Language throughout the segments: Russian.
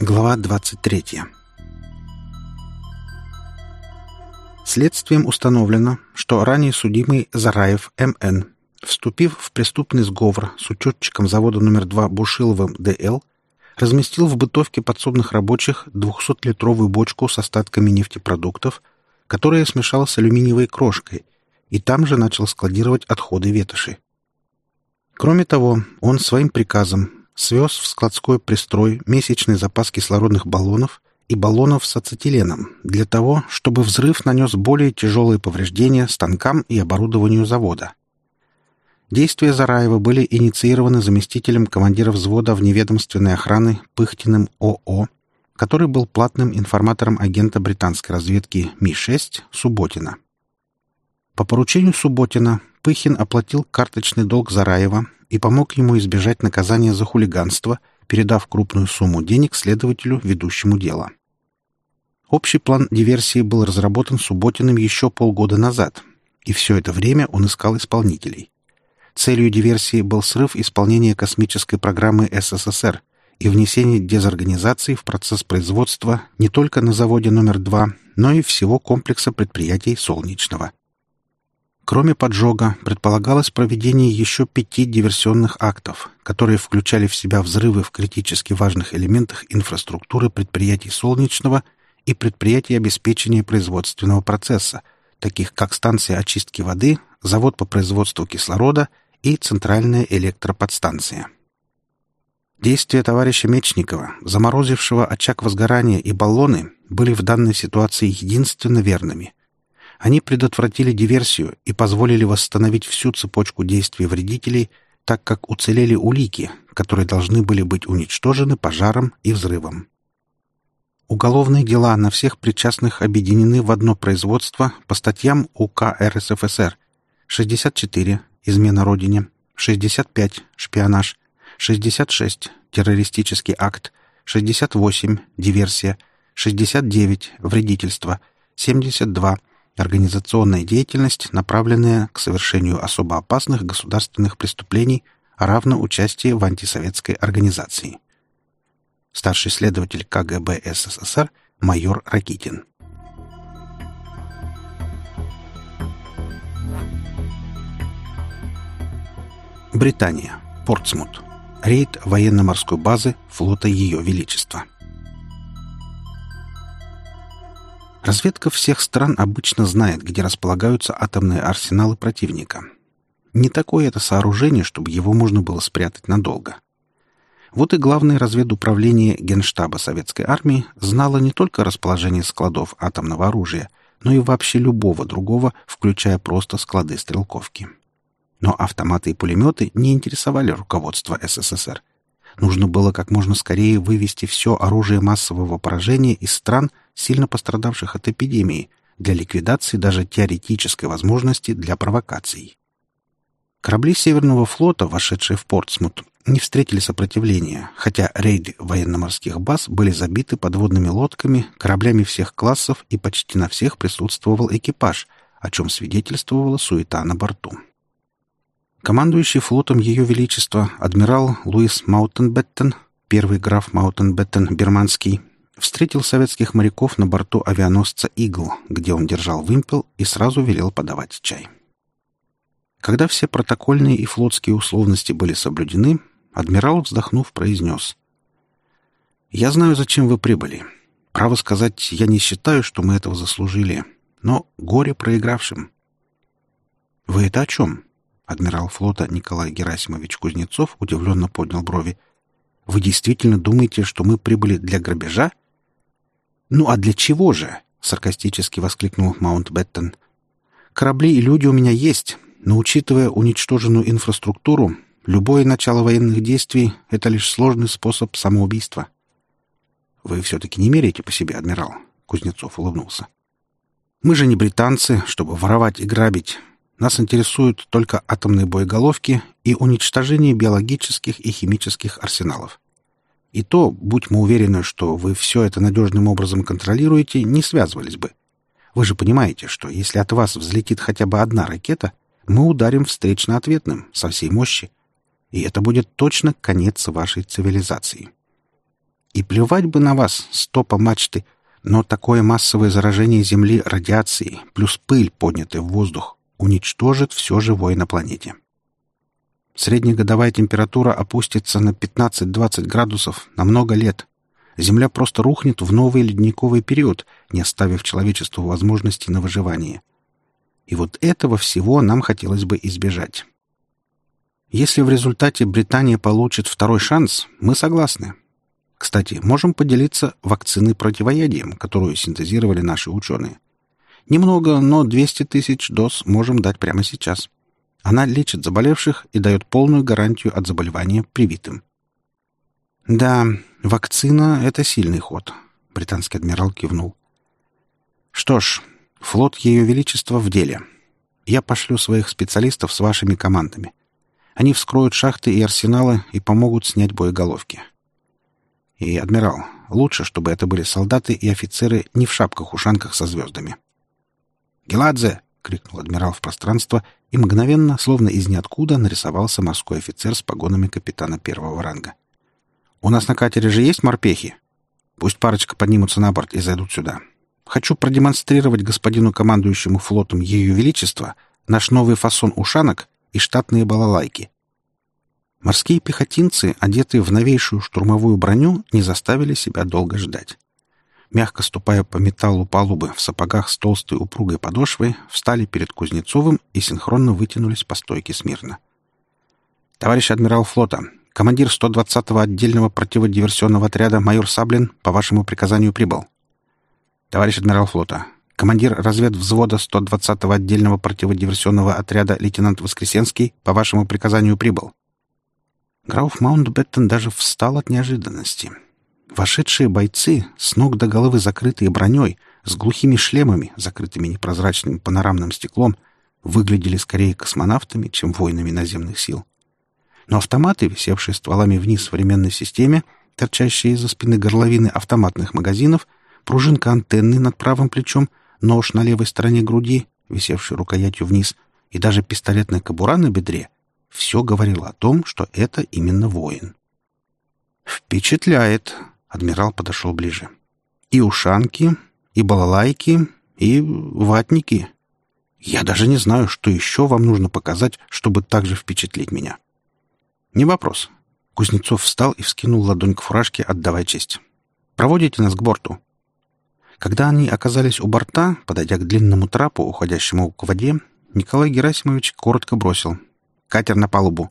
Глава 23 Следствием установлено, что ранее судимый Зараев М.Н., вступив в преступный сговор с учетчиком завода номер 2 Бушиловым Д.Л., разместил в бытовке подсобных рабочих 200-литровую бочку с остатками нефтепродуктов, которая смешала с алюминиевой крошкой, и там же начал складировать отходы ветоши. Кроме того, он своим приказом свез в складской пристрой месячный запас кислородных баллонов и баллонов с ацетиленом для того, чтобы взрыв нанес более тяжелые повреждения станкам и оборудованию завода. Действия Зараева были инициированы заместителем командира взвода вневедомственной охраны Пыхтиным ОО, который был платным информатором агента британской разведки Ми-6 Субботина. По поручению Субботина Пыхин оплатил карточный долг Зараева и помог ему избежать наказания за хулиганство, передав крупную сумму денег следователю, ведущему дело. Общий план диверсии был разработан Субботиным еще полгода назад, и все это время он искал исполнителей. Целью диверсии был срыв исполнения космической программы СССР и внесение дезорганизации в процесс производства не только на заводе номер 2, но и всего комплекса предприятий «Солнечного». Кроме поджога, предполагалось проведение еще пяти диверсионных актов, которые включали в себя взрывы в критически важных элементах инфраструктуры предприятий Солнечного и предприятий обеспечения производственного процесса, таких как станция очистки воды, завод по производству кислорода и центральная электроподстанция. Действия товарища Мечникова, заморозившего очаг возгорания и баллоны, были в данной ситуации единственно верными – они предотвратили диверсию и позволили восстановить всю цепочку действий вредителей, так как уцелели улики, которые должны были быть уничтожены пожаром и взрывом. Уголовные дела на всех причастных объединены в одно производство по статьям УК РСФСР. 64 «Измена Родине», 65 «Шпионаж», 66 «Террористический акт», 68 «Диверсия», 69 «Вредительство», 72 организационная деятельность, направленная к совершению особо опасных государственных преступлений, равно участие в антисоветской организации. Старший следователь КГБ СССР майор Ракитин. Британия. Портсмут. Рейд военно-морской базы флота Ее Величества. Разведка всех стран обычно знает, где располагаются атомные арсеналы противника. Не такое это сооружение, чтобы его можно было спрятать надолго. Вот и главное разведуправление Генштаба Советской Армии знало не только расположение складов атомного оружия, но и вообще любого другого, включая просто склады стрелковки. Но автоматы и пулеметы не интересовали руководство СССР. Нужно было как можно скорее вывести все оружие массового поражения из стран, сильно пострадавших от эпидемии, для ликвидации даже теоретической возможности для провокаций. Корабли Северного флота, вошедшие в Портсмут, не встретили сопротивления, хотя рейды военно-морских баз были забиты подводными лодками, кораблями всех классов и почти на всех присутствовал экипаж, о чем свидетельствовала суета на борту. Командующий флотом Ее Величества адмирал Луис Маунтбеттен, первый граф Маунтбеттен Бирманский, встретил советских моряков на борту авианосца «Игл», где он держал вымпел и сразу велел подавать чай. Когда все протокольные и флотские условности были соблюдены, адмирал, вздохнув, произнес. «Я знаю, зачем вы прибыли. Право сказать, я не считаю, что мы этого заслужили. Но горе проигравшим». «Вы это о чем?» Адмирал флота Николай Герасимович Кузнецов удивленно поднял брови. «Вы действительно думаете, что мы прибыли для грабежа?» «Ну а для чего же?» — саркастически воскликнул Маунтбеттен. «Корабли и люди у меня есть, но, учитывая уничтоженную инфраструктуру, любое начало военных действий — это лишь сложный способ самоубийства». «Вы все-таки не меряете по себе, адмирал?» — Кузнецов улыбнулся. «Мы же не британцы, чтобы воровать и грабить. Нас интересуют только атомные боеголовки и уничтожение биологических и химических арсеналов. И то, будь мы уверены, что вы все это надежным образом контролируете, не связывались бы. Вы же понимаете, что если от вас взлетит хотя бы одна ракета, мы ударим встречно-ответным со всей мощи. И это будет точно конец вашей цивилизации. И плевать бы на вас, стопа мачты, но такое массовое заражение Земли радиацией плюс пыль, поднятая в воздух, уничтожит все живое на планете. Среднегодовая температура опустится на 15-20 градусов на много лет. Земля просто рухнет в новый ледниковый период, не оставив человечеству возможности на выживание. И вот этого всего нам хотелось бы избежать. Если в результате Британия получит второй шанс, мы согласны. Кстати, можем поделиться вакциной противоядием, которую синтезировали наши ученые. Немного, но 200 тысяч доз можем дать прямо сейчас. Она лечит заболевших и дает полную гарантию от заболевания привитым. «Да, вакцина — это сильный ход», — британский адмирал кивнул. «Что ж, флот Ее Величества в деле. Я пошлю своих специалистов с вашими командами. Они вскроют шахты и арсеналы и помогут снять боеголовки. И, адмирал, лучше, чтобы это были солдаты и офицеры не в шапках-ушанках со звездами». «Геладзе!» — крикнул адмирал в пространство, и мгновенно, словно из ниоткуда, нарисовался морской офицер с погонами капитана первого ранга. «У нас на катере же есть морпехи? Пусть парочка поднимутся на борт и зайдут сюда. Хочу продемонстрировать господину командующему флотом Ее Величества наш новый фасон ушанок и штатные балалайки». Морские пехотинцы, одетые в новейшую штурмовую броню, не заставили себя долго ждать мягко ступая по металлу палубы в сапогах с толстой упругой подошвой, встали перед Кузнецовым и синхронно вытянулись по стойке смирно. «Товарищ адмирал флота, командир 120-го отдельного противодиверсионного отряда майор Саблин по вашему приказанию прибыл». «Товарищ адмирал флота, командир разведвзвода 120-го отдельного противодиверсионного отряда лейтенант Воскресенский по вашему приказанию прибыл». Граф Маунтбеттен даже встал от неожиданности — Вошедшие бойцы, с ног до головы закрытые броней, с глухими шлемами, закрытыми непрозрачным панорамным стеклом, выглядели скорее космонавтами, чем воинами наземных сил. Но автоматы, висевшие стволами вниз в современной системе, торчащие из-за спины горловины автоматных магазинов, пружинка антенны над правым плечом, нож на левой стороне груди, висевший рукоятью вниз, и даже пистолетная кобура на бедре — все говорило о том, что это именно воин. «Впечатляет!» Адмирал подошел ближе. «И ушанки, и балалайки, и ватники. Я даже не знаю, что еще вам нужно показать, чтобы так же впечатлить меня». «Не вопрос». Кузнецов встал и вскинул ладонь к фуражке, отдавая честь. «Проводите нас к борту». Когда они оказались у борта, подойдя к длинному трапу, уходящему к воде, Николай Герасимович коротко бросил. «Катер на палубу».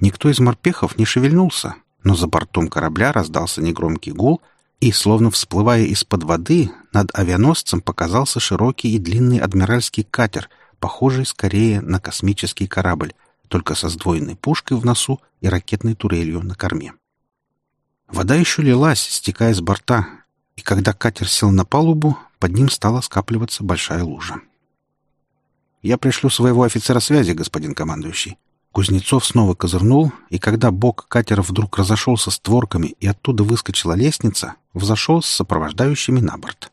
Никто из морпехов не шевельнулся, но за бортом корабля раздался негромкий гул, и, словно всплывая из-под воды, над авианосцем показался широкий и длинный адмиральский катер, похожий скорее на космический корабль, только со сдвоенной пушкой в носу и ракетной турелью на корме. Вода еще лилась, стекая с борта, и когда катер сел на палубу, под ним стала скапливаться большая лужа. «Я пришлю своего офицера связи, господин командующий», Кузнецов снова козырнул, и когда бок катера вдруг разошелся створками и оттуда выскочила лестница, взошел с сопровождающими на борт.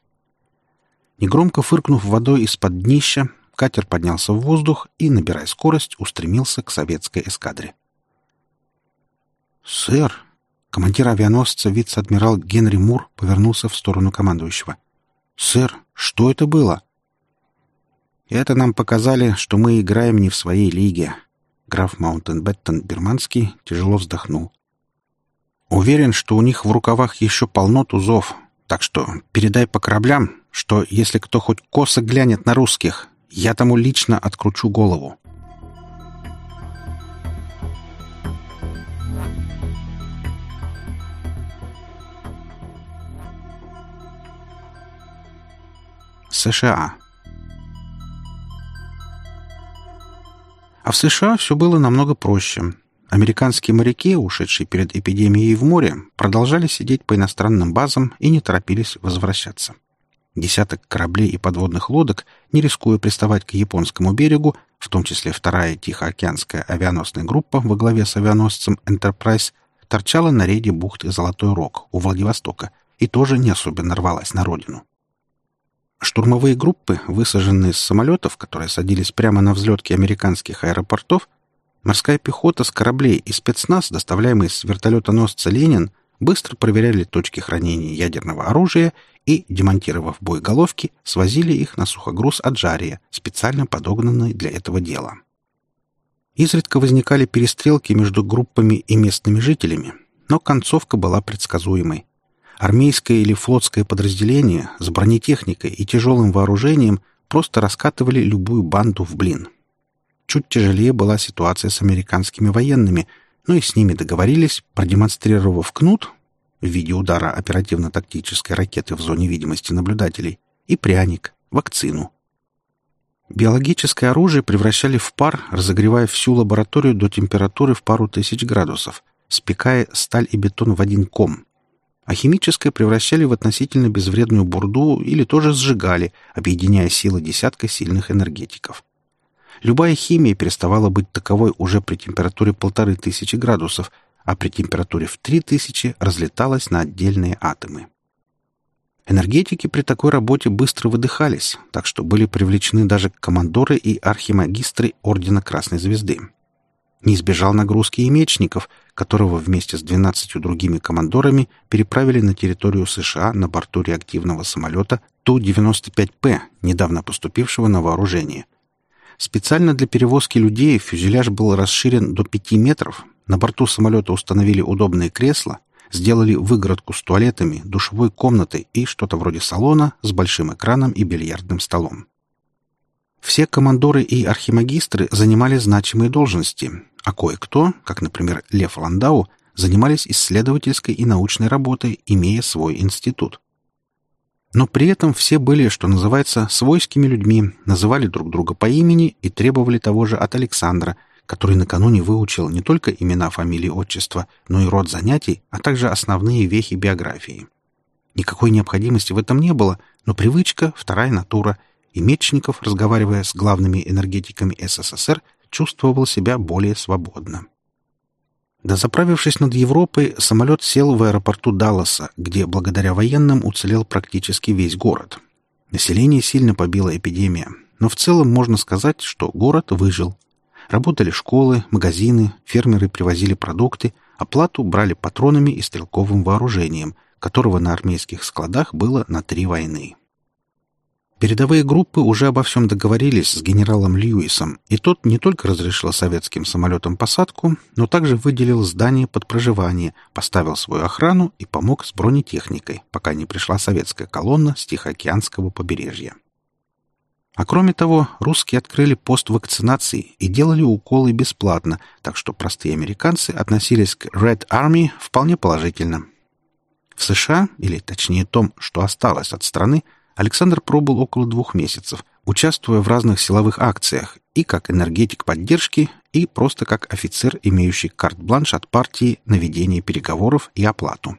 Негромко фыркнув водой из-под днища, катер поднялся в воздух и, набирая скорость, устремился к советской эскадре. «Сэр!» — командир авианосца вице-адмирал Генри Мур повернулся в сторону командующего. «Сэр, что это было?» «Это нам показали, что мы играем не в своей лиге», Граф Маунтенбеттон Берманский тяжело вздохнул. «Уверен, что у них в рукавах еще полно тузов, так что передай по кораблям, что если кто хоть косо глянет на русских, я тому лично откручу голову». США. А в США все было намного проще. Американские моряки, ушедшие перед эпидемией в море, продолжали сидеть по иностранным базам и не торопились возвращаться. Десяток кораблей и подводных лодок, не рискуя приставать к японскому берегу, в том числе вторая Тихоокеанская авианосная группа во главе с авианосцем «Энтерпрайз», торчала на рейде бухты Золотой Рог у Владивостока и тоже не особенно рвалась на родину. Штурмовые группы, высаженные с самолетов, которые садились прямо на взлетке американских аэропортов, морская пехота с кораблей и спецназ, доставляемый с вертолетоносца «Ленин», быстро проверяли точки хранения ядерного оружия и, демонтировав боеголовки, свозили их на сухогруз Аджария, специально подогнанный для этого дела. Изредка возникали перестрелки между группами и местными жителями, но концовка была предсказуемой. Армейское или флотское подразделение с бронетехникой и тяжелым вооружением просто раскатывали любую банду в блин. Чуть тяжелее была ситуация с американскими военными, но и с ними договорились, продемонстрировав кнут в виде удара оперативно-тактической ракеты в зоне видимости наблюдателей и пряник, вакцину. Биологическое оружие превращали в пар, разогревая всю лабораторию до температуры в пару тысяч градусов, спекая сталь и бетон в один ком. А химическое превращали в относительно безвредную бурду или тоже сжигали, объединяя силы десятка сильных энергетиков. Любая химия переставала быть таковой уже при температуре полторы тысячи градусов, а при температуре в 3000 разлеталась на отдельные атомы. Энергетики при такой работе быстро выдыхались, так что были привлечены даже командоры и архимагистры Ордена Красной Звезды. Не избежал нагрузки и Мечников, которого вместе с 12 другими командорами переправили на территорию США на борту реактивного самолета Ту-95П, недавно поступившего на вооружение. Специально для перевозки людей фюзеляж был расширен до 5 метров, на борту самолета установили удобные кресла, сделали выгородку с туалетами, душевой комнатой и что-то вроде салона с большим экраном и бильярдным столом. Все командоры и архимагистры занимали значимые должности, а кое-кто, как, например, Лев Ландау, занимались исследовательской и научной работой, имея свой институт. Но при этом все были, что называется, свойскими людьми, называли друг друга по имени и требовали того же от Александра – который накануне выучил не только имена, фамилии, отчества, но и род занятий, а также основные вехи биографии. Никакой необходимости в этом не было, но привычка — вторая натура, и Мечников, разговаривая с главными энергетиками СССР, чувствовал себя более свободно. Дозаправившись над Европой, самолет сел в аэропорту Далласа, где благодаря военным уцелел практически весь город. Население сильно побила эпидемия, но в целом можно сказать, что город выжил, Работали школы, магазины, фермеры привозили продукты, оплату брали патронами и стрелковым вооружением, которого на армейских складах было на три войны. Передовые группы уже обо всем договорились с генералом Льюисом, и тот не только разрешил советским самолетам посадку, но также выделил здание под проживание, поставил свою охрану и помог с бронетехникой, пока не пришла советская колонна с Тихоокеанского побережья. А кроме того, русские открыли пост вакцинации и делали уколы бесплатно, так что простые американцы относились к Red Army вполне положительно. В США, или точнее том, что осталось от страны, Александр пробыл около двух месяцев, участвуя в разных силовых акциях и как энергетик поддержки, и просто как офицер, имеющий карт-бланш от партии на ведение переговоров и оплату.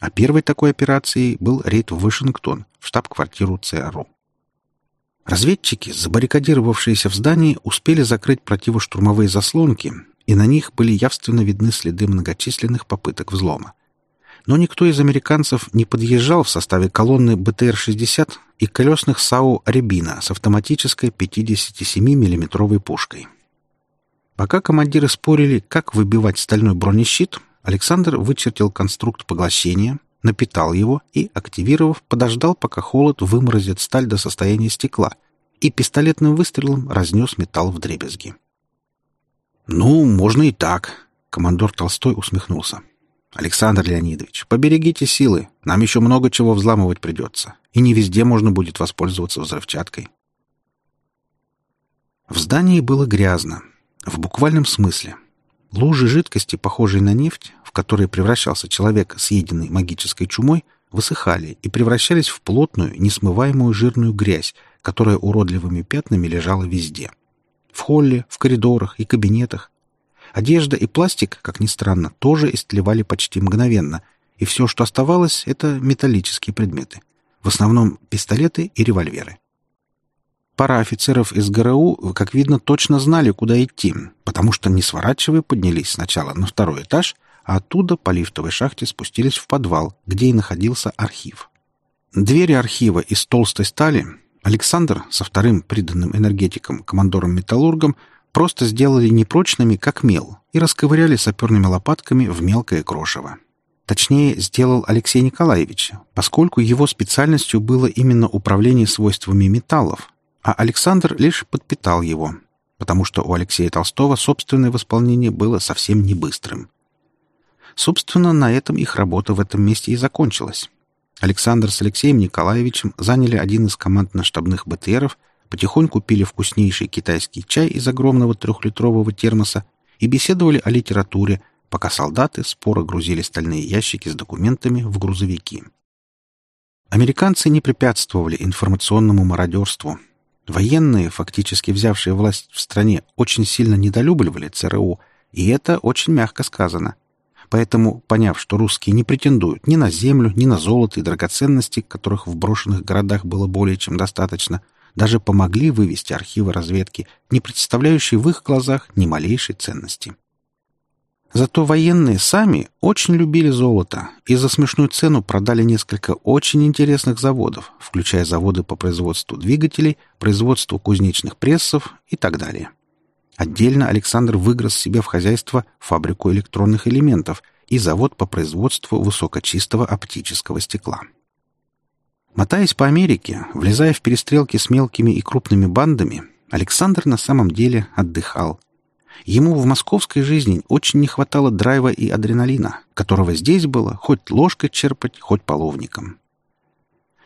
А первой такой операцией был рейд в Вашингтон, в штаб-квартиру ЦРУ. Разведчики, забаррикадировавшиеся в здании, успели закрыть противоштурмовые заслонки, и на них были явственно видны следы многочисленных попыток взлома. Но никто из американцев не подъезжал в составе колонны БТР-60 и колесных САУ «Рябина» с автоматической 57 миллиметровой пушкой. Пока командиры спорили, как выбивать стальной бронещит, Александр вычертил конструкт поглощения, напитал его и, активировав, подождал, пока холод выморозит сталь до состояния стекла, и пистолетным выстрелом разнес металл в дребезги. «Ну, можно и так», — командор Толстой усмехнулся. «Александр Леонидович, поберегите силы, нам еще много чего взламывать придется, и не везде можно будет воспользоваться взрывчаткой». В здании было грязно, в буквальном смысле. Лужи жидкости, похожей на нефть, в которые превращался человек, съеденный магической чумой, высыхали и превращались в плотную, несмываемую жирную грязь, которая уродливыми пятнами лежала везде. В холле, в коридорах и кабинетах. Одежда и пластик, как ни странно, тоже истлевали почти мгновенно, и все, что оставалось, это металлические предметы. В основном пистолеты и револьверы. Пара офицеров из ГРУ, как видно, точно знали, куда идти, потому что, не сворачивая, поднялись сначала на второй этаж, а оттуда по лифтовой шахте спустились в подвал, где и находился архив. Двери архива из толстой стали Александр со вторым приданным энергетиком, командором-металлургом, просто сделали непрочными, как мел, и расковыряли саперными лопатками в мелкое крошево. Точнее, сделал Алексей Николаевич, поскольку его специальностью было именно управление свойствами металлов, а Александр лишь подпитал его, потому что у Алексея Толстого собственное восполнение было совсем не быстрым. Собственно, на этом их работа в этом месте и закончилась. Александр с Алексеем Николаевичем заняли один из командно-штабных БТРов, потихоньку пили вкуснейший китайский чай из огромного трехлитрового термоса и беседовали о литературе, пока солдаты споро грузили стальные ящики с документами в грузовики. Американцы не препятствовали информационному мародерству. Военные, фактически взявшие власть в стране, очень сильно недолюбливали ЦРУ, и это очень мягко сказано. Поэтому, поняв, что русские не претендуют ни на землю, ни на золото и драгоценности, которых в брошенных городах было более чем достаточно, даже помогли вывести архивы разведки, не представляющие в их глазах ни малейшей ценности. Зато военные сами очень любили золото и за смешную цену продали несколько очень интересных заводов, включая заводы по производству двигателей, производству кузнечных прессов и так далее. Отдельно Александр выгрыз себе в хозяйство фабрику электронных элементов и завод по производству высокочистого оптического стекла. Мотаясь по Америке, влезая в перестрелки с мелкими и крупными бандами, Александр на самом деле отдыхал. Ему в московской жизни очень не хватало драйва и адреналина, которого здесь было хоть ложкой черпать, хоть половником.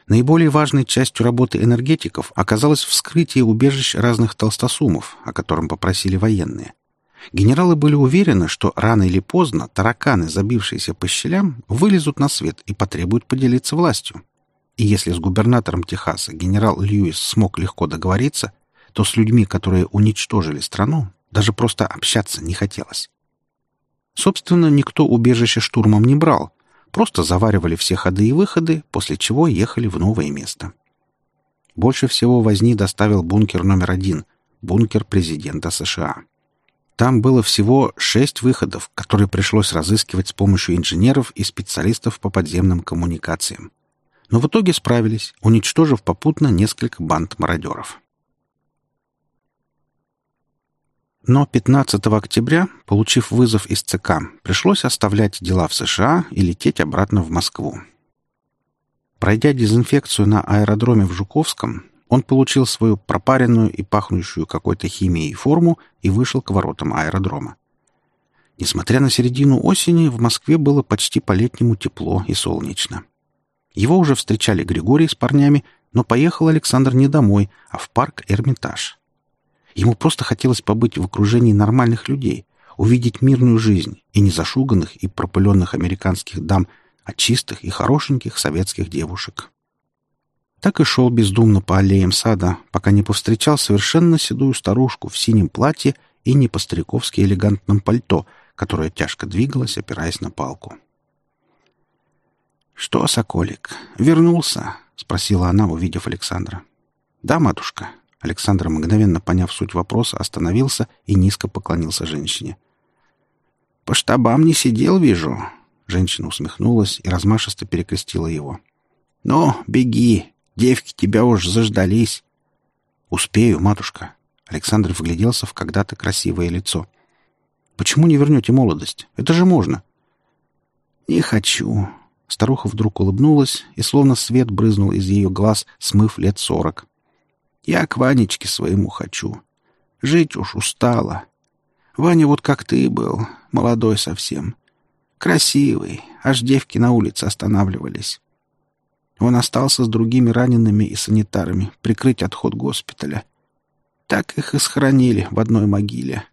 Наиболее важной частью работы энергетиков оказалось вскрытие убежищ разных толстосумов, о котором попросили военные. Генералы были уверены, что рано или поздно тараканы, забившиеся по щелям, вылезут на свет и потребуют поделиться властью. И если с губернатором Техаса генерал Льюис смог легко договориться, то с людьми, которые уничтожили страну, даже просто общаться не хотелось. Собственно, никто убежище штурмом не брал, Просто заваривали все ходы и выходы, после чего ехали в новое место. Больше всего возни доставил бункер номер один — бункер президента США. Там было всего шесть выходов, которые пришлось разыскивать с помощью инженеров и специалистов по подземным коммуникациям. Но в итоге справились, уничтожив попутно несколько банд мародеров. Но 15 октября, получив вызов из ЦК, пришлось оставлять дела в США и лететь обратно в Москву. Пройдя дезинфекцию на аэродроме в Жуковском, он получил свою пропаренную и пахнущую какой-то химией форму и вышел к воротам аэродрома. Несмотря на середину осени, в Москве было почти по-летнему тепло и солнечно. Его уже встречали Григорий с парнями, но поехал Александр не домой, а в парк «Эрмитаж». Ему просто хотелось побыть в окружении нормальных людей, увидеть мирную жизнь и не зашуганных и пропыленных американских дам, а чистых и хорошеньких советских девушек. Так и шел бездумно по аллеям сада, пока не повстречал совершенно седую старушку в синем платье и не по-стариковски элегантном пальто, которое тяжко двигалось, опираясь на палку. «Что, Соколик, вернулся?» — спросила она, увидев Александра. «Да, матушка», Александр, мгновенно поняв суть вопроса, остановился и низко поклонился женщине. «По штабам не сидел, вижу». Женщина усмехнулась и размашисто перекрестила его. «Ну, беги, девки тебя уж заждались». «Успею, матушка». Александр вгляделся в когда-то красивое лицо. «Почему не вернете молодость? Это же можно». «Не хочу». Старуха вдруг улыбнулась, и словно свет брызнул из ее глаз, смыв лет сорок. Я к Ванечке своему хочу. Жить уж устала. Ваня вот как ты был, молодой совсем. Красивый, аж девки на улице останавливались. Он остался с другими ранеными и санитарами прикрыть отход госпиталя. Так их и схоронили в одной могиле.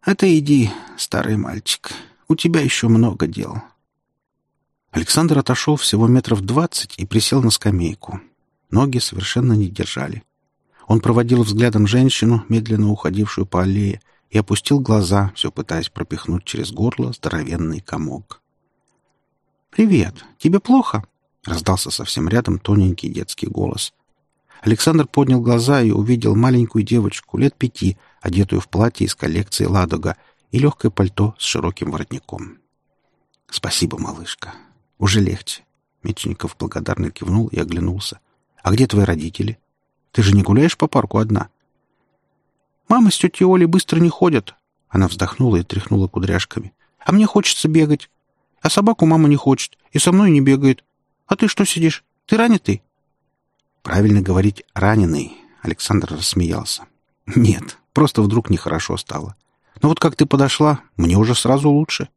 А ты иди, старый мальчик, у тебя еще много дел. Александр отошел всего метров двадцать и присел на скамейку. Ноги совершенно не держали. Он проводил взглядом женщину, медленно уходившую по аллее, и опустил глаза, все пытаясь пропихнуть через горло здоровенный комок. «Привет! Тебе плохо?» — раздался совсем рядом тоненький детский голос. Александр поднял глаза и увидел маленькую девочку лет пяти, одетую в платье из коллекции «Ладога» и легкое пальто с широким воротником. «Спасибо, малышка. Уже легче. Мечников благодарно кивнул и оглянулся. «А где твои родители? Ты же не гуляешь по парку одна?» «Мама с тетей Олей быстро не ходят». Она вздохнула и тряхнула кудряшками. «А мне хочется бегать. А собаку мама не хочет и со мной не бегает. А ты что сидишь? Ты ранитый?» «Правильно говорить «раненый», — Александр рассмеялся. «Нет, просто вдруг нехорошо стало. Но вот как ты подошла, мне уже сразу лучше».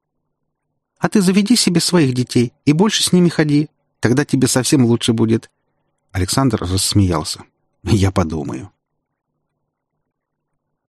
«А ты заведи себе своих детей и больше с ними ходи. Тогда тебе совсем лучше будет». Александр рассмеялся. «Я подумаю».